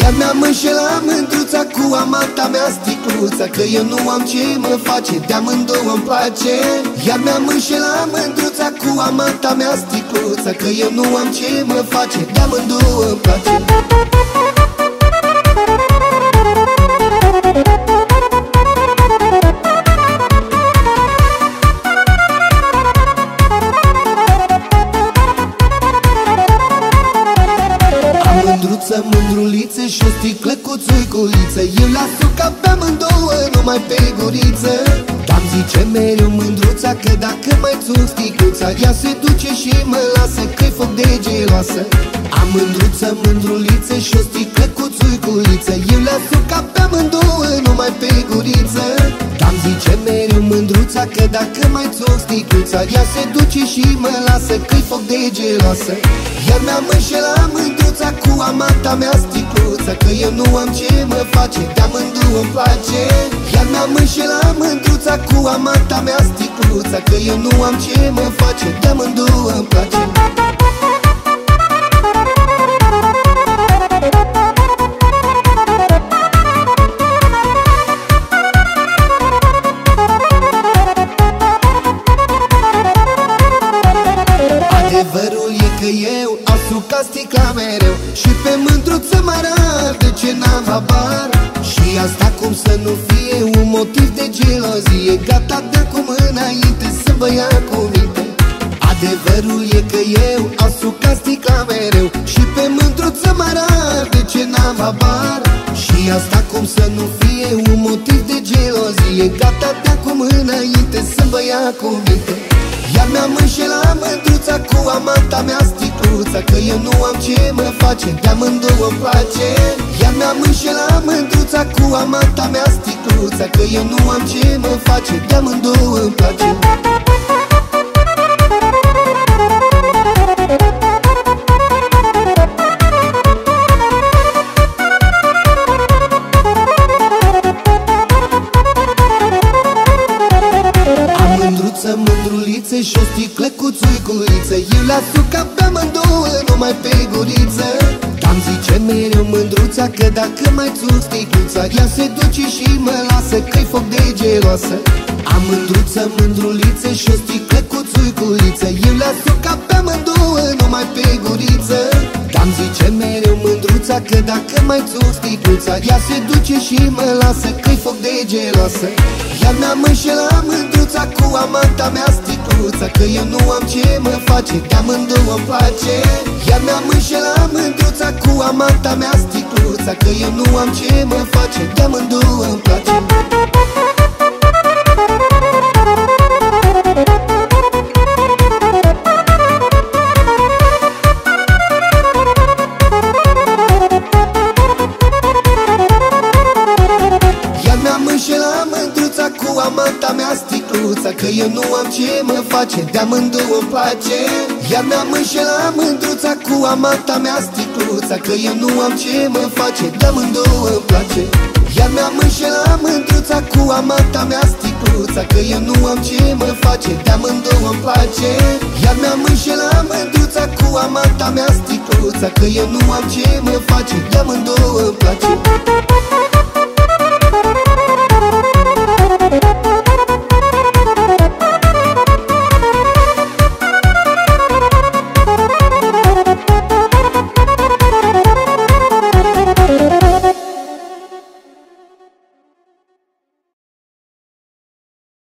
Iar mi-am înșelat mândruța cu amanta mea sticluța Că eu nu am ce mă face, de amândouă îmi place. Iar mi-am înșelat mândruța cu amanta mea sticluța Că eu nu am ce mă face, de amândouă îmi place mândruliță și o sticlă cu țuiculiță Eu la suca pe amândouă, numai pe guriță. Dar zice mereu mândruța că dacă mai țuc sticluța Ea se duce și mă lasă că-i foc de geloasă. Am mândruță, mândruliță și o sticlă cu țuiculiță Eu la suca pe amândouă, numai pe guriță. Dar zice mereu mândruța că dacă mai țuc sticluța Ea se duce și mă lasă că-i foc de geloasă. Iar mi-am înșelat mândruța cu amanta mea sticluță Că eu nu am ce mă face, de amândouă îmi place. Iar mi-am înșelat mândruța cu amanta mea sticluță Că eu nu am ce mă face, de amândouă îmi place asuca sticla mereu. Și pe mândruță mă de ce n-am habar. Și asta cum să nu fie un motiv de gelozie. Gata de acum înainte să vă ia cu minte. Adevărul e că eu asuca sticla mereu. Și pe mândruță mă de ce n-am habar. Și asta cum să nu fie un motiv de gelozie. Gata de acum înainte să vă ia cu minte. Iar mi-am înșelat mândruța face, de amândouă îmi place Iar mi-am înșelat mândruța cu amanta mea sticluța Că eu nu am ce mă face, de amândouă îmi place Am mândruță, mândruliță și o sticlă cu țuiculiță Eu la suca pe amândouă, numai pe guriță Cam zice mereu mândruța că dacă mai țuc sticluța Ea se duce și mă lasă că-i foc de geloasă Am mândruță, mândruliță și o sticlă cu țuiculiță. Eu la suca pe amândouă, numai pe guriță Cam zice mereu mândruța că dacă mai țuc sticluța Ea se duce și mă lasă că-i foc de geloasă Iar mi-am înșelat mândruța cu amanta mea sticluța Că eu nu am ce mă face, de amândouă îmi place. Iar mi-am înșelat mândruța cu amanta mea sticluța Că eu nu am ce mă face, de amândouă îmi place mândruța cu amanta mea sticluța Că eu nu am ce mă face, de amândouă îmi place. Iar mi-am înșelat mândruța cu amanta mea sticluța Că eu nu am ce mă face, de amândouă îmi place. Iar mi-am înșelat mândruța cu amanta mea sticluța Că eu nu am ce mă face, de amândouă îmi place. Iar mi-am înșelat mândruța cu amanta mea sticluța Că eu nu am ce mă face, de amândouă îmi place